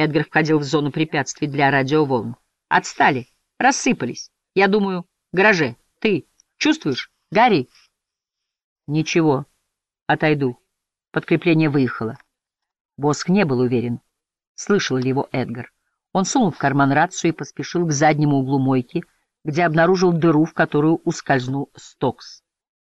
Эдгар входил в зону препятствий для радиоволн. «Отстали, рассыпались. Я думаю, гараже. Ты чувствуешь? Гарри?» «Ничего. Отойду. Подкрепление выехало». Боск не был уверен, слышал ли его Эдгар. Он сунул в карман рацию и поспешил к заднему углу мойки, где обнаружил дыру, в которую ускользнул Стокс.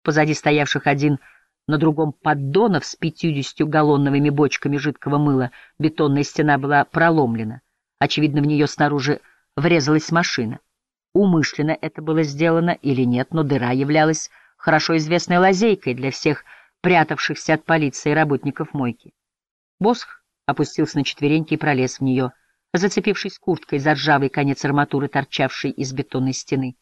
Позади стоявших один на другом поддонов с пятьюдесятью галлоновыми бочками жидкого мыла бетонная стена была проломлена. Очевидно, в нее снаружи врезалась машина. Умышленно это было сделано или нет, но дыра являлась хорошо известной лазейкой для всех прятавшихся от полиции работников мойки. Босх опустился на четвереньки и пролез в нее, зацепившись курткой за ржавый конец арматуры, торчавшей из бетонной стены.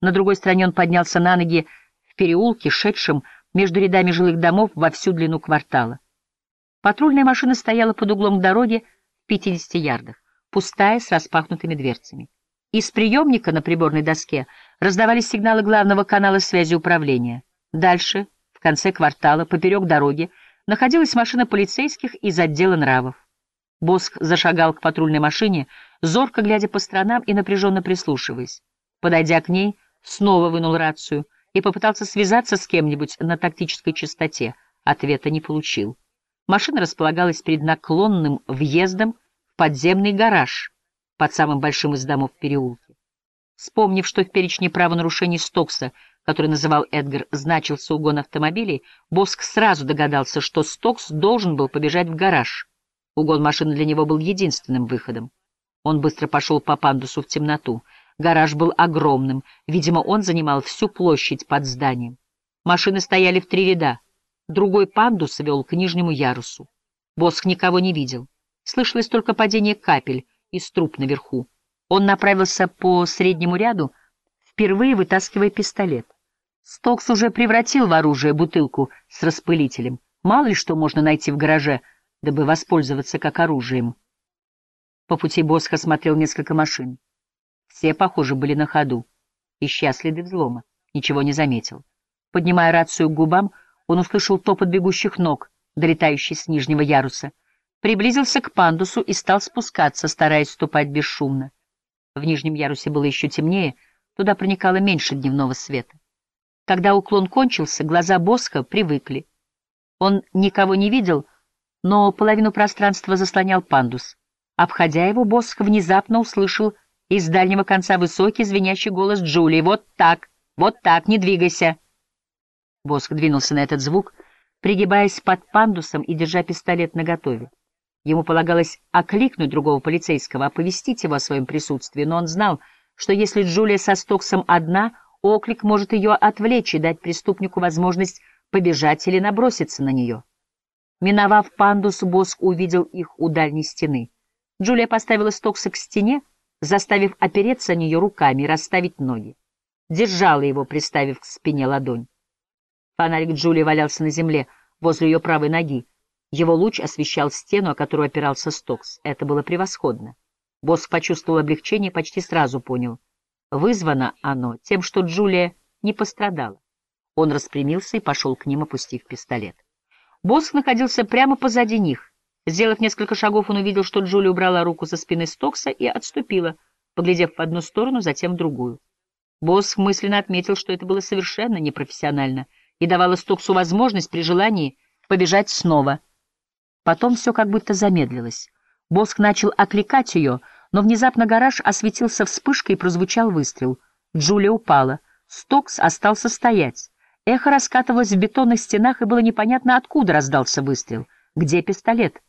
На другой стороне он поднялся на ноги в переулке, шедшем между рядами жилых домов во всю длину квартала. Патрульная машина стояла под углом к дороге в 50 ярдах, пустая, с распахнутыми дверцами. Из приемника на приборной доске раздавались сигналы главного канала связи управления. Дальше, в конце квартала, поперек дороги, находилась машина полицейских из отдела нравов. Боск зашагал к патрульной машине, зорко глядя по сторонам и напряженно прислушиваясь. Подойдя к ней, снова вынул рацию и попытался связаться с кем-нибудь на тактической частоте. Ответа не получил. Машина располагалась перед наклонным въездом в подземный гараж под самым большим из домов переулке. Вспомнив, что в перечне правонарушений Стокса, который называл Эдгар, значился угон автомобилей, Боск сразу догадался, что Стокс должен был побежать в гараж. Угон машины для него был единственным выходом. Он быстро пошел по пандусу в темноту. Гараж был огромным, видимо, он занимал всю площадь под зданием. Машины стояли в три ряда. Другой пандус вел к нижнему ярусу. Боск никого не видел. Слышалось только падение капель из труб наверху. Он направился по среднему ряду, впервые вытаскивая пистолет. Стокс уже превратил в оружие бутылку с распылителем. Мало ли что можно найти в гараже, дабы воспользоваться как оружием. По пути Босх осмотрел несколько машин. Все, похоже, были на ходу. Ища следы взлома, ничего не заметил. Поднимая рацию к губам, он услышал топот бегущих ног, долетающий с нижнего яруса. Приблизился к пандусу и стал спускаться, стараясь ступать бесшумно. В нижнем ярусе было еще темнее, туда проникало меньше дневного света. Когда уклон кончился, глаза Боска привыкли. Он никого не видел, но половину пространства заслонял пандус. Обходя его, Боск внезапно услышал из дальнего конца высокий звенящий голос Джулии. «Вот так! Вот так! Не двигайся!» Боск двинулся на этот звук, пригибаясь под пандусом и держа пистолет наготове. Ему полагалось окликнуть другого полицейского, оповестить его о своем присутствии, но он знал, что если Джулия со Стоксом одна, оклик может ее отвлечь и дать преступнику возможность побежать или наброситься на нее. Миновав пандус, Боск увидел их у дальней стены. Джулия поставила Стокса к стене, заставив опереться о нее руками и расставить ноги. Держала его, приставив к спине ладонь. Фонарик Джулии валялся на земле возле ее правой ноги. Его луч освещал стену, о которую опирался Стокс. Это было превосходно. Босс почувствовал облегчение и почти сразу понял. Вызвано оно тем, что Джулия не пострадала. Он распрямился и пошел к ним, опустив пистолет. Босс находился прямо позади них. Сделав несколько шагов, он увидел, что Джулия убрала руку со спины Стокса и отступила, поглядев в одну сторону, затем в другую. Босс мысленно отметил, что это было совершенно непрофессионально и давало Стоксу возможность при желании побежать снова. Потом все как будто замедлилось. Боск начал окликать ее, но внезапно гараж осветился вспышкой и прозвучал выстрел. Джулия упала. Стокс остался стоять. Эхо раскатывалось в бетонных стенах, и было непонятно, откуда раздался выстрел. Где пистолет?